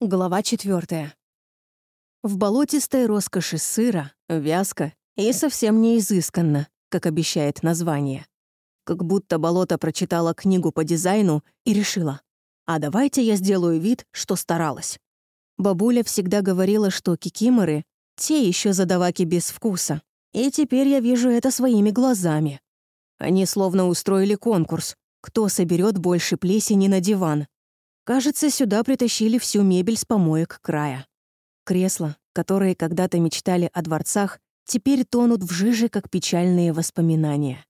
Глава четвертая. В болотистой роскоши сыра, вязко и совсем не изысканно, как обещает название. Как будто болото прочитала книгу по дизайну и решила, а давайте я сделаю вид, что старалась. Бабуля всегда говорила, что кикиморы — те еще задаваки без вкуса. И теперь я вижу это своими глазами. Они словно устроили конкурс, кто соберет больше плесени на диван, Кажется, сюда притащили всю мебель с помоек края. Кресла, которые когда-то мечтали о дворцах, теперь тонут в жиже, как печальные воспоминания.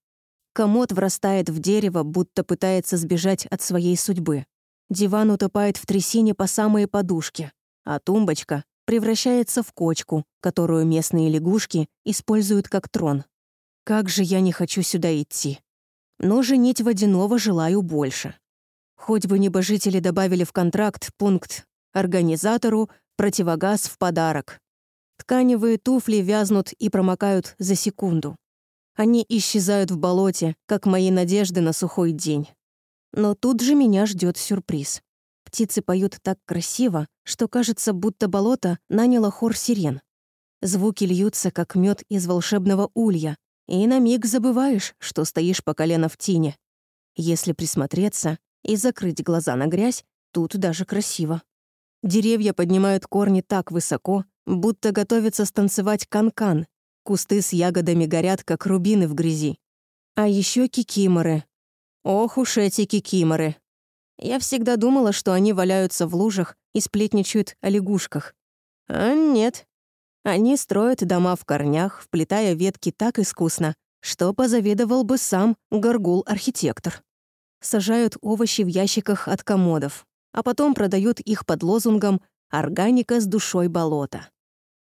Комод врастает в дерево, будто пытается сбежать от своей судьбы. Диван утопает в трясине по самые подушки, а тумбочка превращается в кочку, которую местные лягушки используют как трон. Как же я не хочу сюда идти. Но женить водяного желаю больше. Хоть бы небожители добавили в контракт пункт «Организатору противогаз в подарок». Тканевые туфли вязнут и промокают за секунду. Они исчезают в болоте, как мои надежды на сухой день. Но тут же меня ждет сюрприз. Птицы поют так красиво, что кажется, будто болото наняло хор сирен. Звуки льются, как мед из волшебного улья, и на миг забываешь, что стоишь по колено в тине. Если присмотреться, и закрыть глаза на грязь, тут даже красиво. Деревья поднимают корни так высоко, будто готовятся станцевать канкан. -кан. Кусты с ягодами горят, как рубины в грязи. А еще кикиморы. Ох уж эти кикиморы. Я всегда думала, что они валяются в лужах и сплетничают о лягушках. А нет. Они строят дома в корнях, вплетая ветки так искусно, что позавидовал бы сам горгул-архитектор сажают овощи в ящиках от комодов, а потом продают их под лозунгом «Органика с душой болота».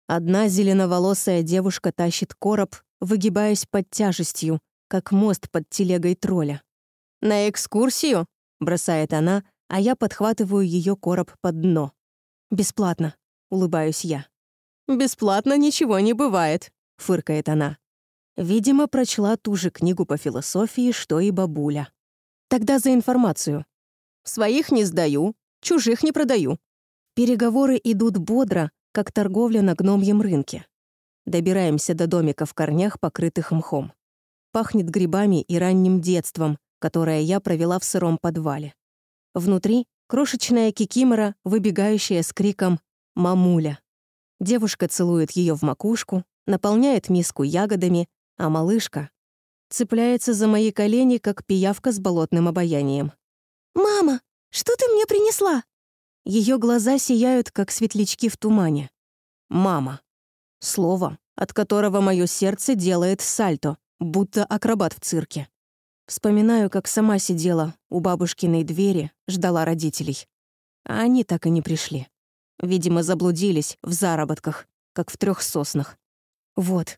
Одна зеленоволосая девушка тащит короб, выгибаясь под тяжестью, как мост под телегой тролля. «На экскурсию?» — бросает она, а я подхватываю ее короб под дно. «Бесплатно», — улыбаюсь я. «Бесплатно ничего не бывает», — фыркает она. Видимо, прочла ту же книгу по философии, что и бабуля. Тогда за информацию. Своих не сдаю, чужих не продаю. Переговоры идут бодро, как торговля на гномьем рынке. Добираемся до домика в корнях, покрытых мхом. Пахнет грибами и ранним детством, которое я провела в сыром подвале. Внутри — крошечная кикимора, выбегающая с криком «Мамуля». Девушка целует ее в макушку, наполняет миску ягодами, а малышка цепляется за мои колени, как пиявка с болотным обаянием. «Мама, что ты мне принесла?» Ее глаза сияют, как светлячки в тумане. «Мама». Слово, от которого мое сердце делает сальто, будто акробат в цирке. Вспоминаю, как сама сидела у бабушкиной двери, ждала родителей. А они так и не пришли. Видимо, заблудились в заработках, как в трех соснах. Вот.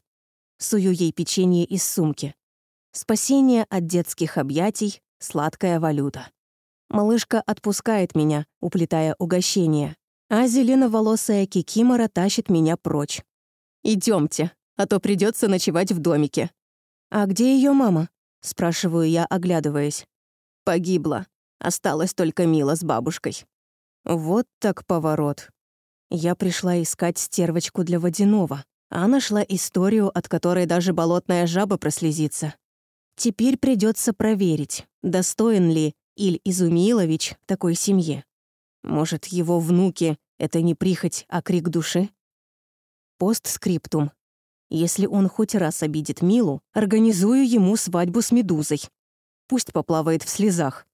Сую ей печенье из сумки. Спасение от детских объятий — сладкая валюта. Малышка отпускает меня, уплетая угощение, а зеленоволосая кикимора тащит меня прочь. Идемте, а то придется ночевать в домике». «А где ее мама?» — спрашиваю я, оглядываясь. «Погибла. Осталась только Мила с бабушкой». Вот так поворот. Я пришла искать стервочку для водяного, а нашла историю, от которой даже болотная жаба прослезится. Теперь придется проверить, достоин ли Иль Изумилович такой семье. Может, его внуки — это не прихоть, а крик души? Постскриптум. Если он хоть раз обидит Милу, организую ему свадьбу с Медузой. Пусть поплавает в слезах.